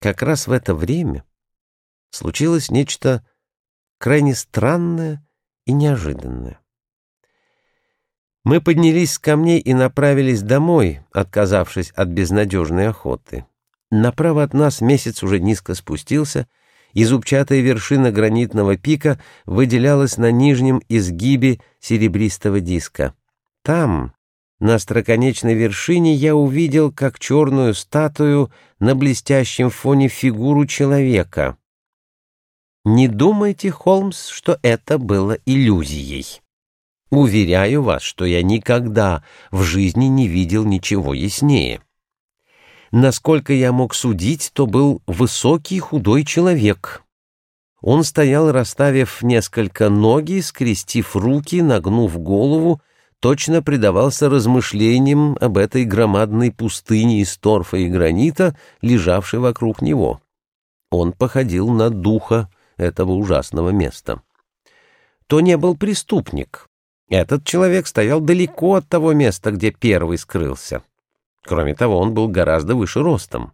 Как раз в это время случилось нечто крайне странное и неожиданное. Мы поднялись с камней и направились домой, отказавшись от безнадежной охоты. Направо от нас месяц уже низко спустился, и зубчатая вершина гранитного пика выделялась на нижнем изгибе серебристого диска. Там, на остроконечной вершине, я увидел, как черную статую на блестящем фоне фигуру человека. Не думайте, Холмс, что это было иллюзией. Уверяю вас, что я никогда в жизни не видел ничего яснее. Насколько я мог судить, то был высокий худой человек. Он стоял, расставив несколько ноги, скрестив руки, нагнув голову, точно предавался размышлениям об этой громадной пустыне из торфа и гранита, лежавшей вокруг него. Он походил на духа этого ужасного места. То не был преступник, этот человек стоял далеко от того места, где первый скрылся. Кроме того, он был гораздо выше ростом.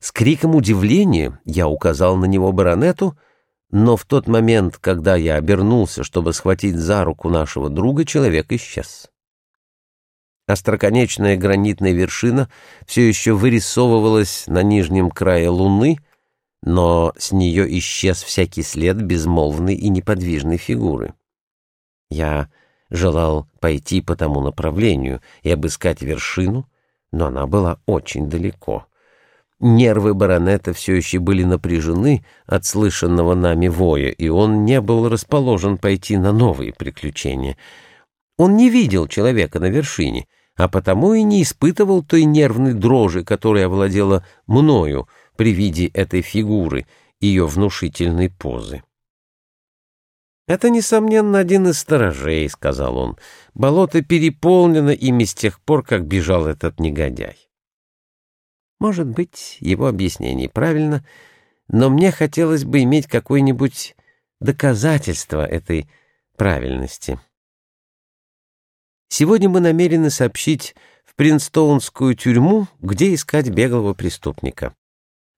С криком удивления я указал на него баронету, но в тот момент, когда я обернулся, чтобы схватить за руку нашего друга, человек исчез. Остроконечная гранитная вершина все еще вырисовывалась на нижнем крае луны, но с нее исчез всякий след безмолвной и неподвижной фигуры. Я желал пойти по тому направлению и обыскать вершину, но она была очень далеко. Нервы баронета все еще были напряжены от слышанного нами воя, и он не был расположен пойти на новые приключения. Он не видел человека на вершине, а потому и не испытывал той нервной дрожи, которая овладела мною при виде этой фигуры, ее внушительной позы. «Это, несомненно, один из сторожей», — сказал он. «Болото переполнено ими с тех пор, как бежал этот негодяй». Может быть, его объяснение правильно, но мне хотелось бы иметь какое-нибудь доказательство этой правильности. Сегодня мы намерены сообщить в Принстоунскую тюрьму, где искать беглого преступника.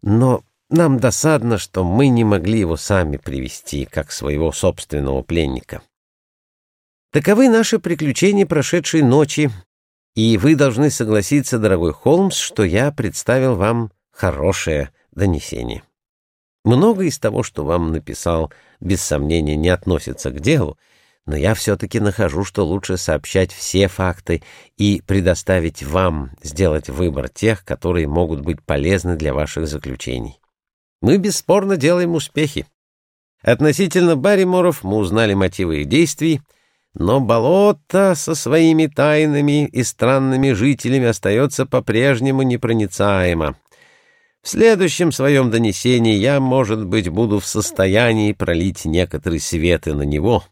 Но нам досадно, что мы не могли его сами привести, как своего собственного пленника. Таковы наши приключения прошедшей ночи, и вы должны согласиться, дорогой Холмс, что я представил вам хорошее донесение. Много из того, что вам написал, без сомнения, не относится к делу, но я все-таки нахожу, что лучше сообщать все факты и предоставить вам сделать выбор тех, которые могут быть полезны для ваших заключений. Мы бесспорно делаем успехи. Относительно Барриморов мы узнали мотивы их действий, но болото со своими тайнами и странными жителями остается по-прежнему непроницаемо. В следующем своем донесении я, может быть, буду в состоянии пролить некоторые светы на него.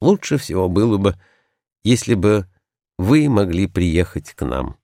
Лучше всего было бы, если бы вы могли приехать к нам.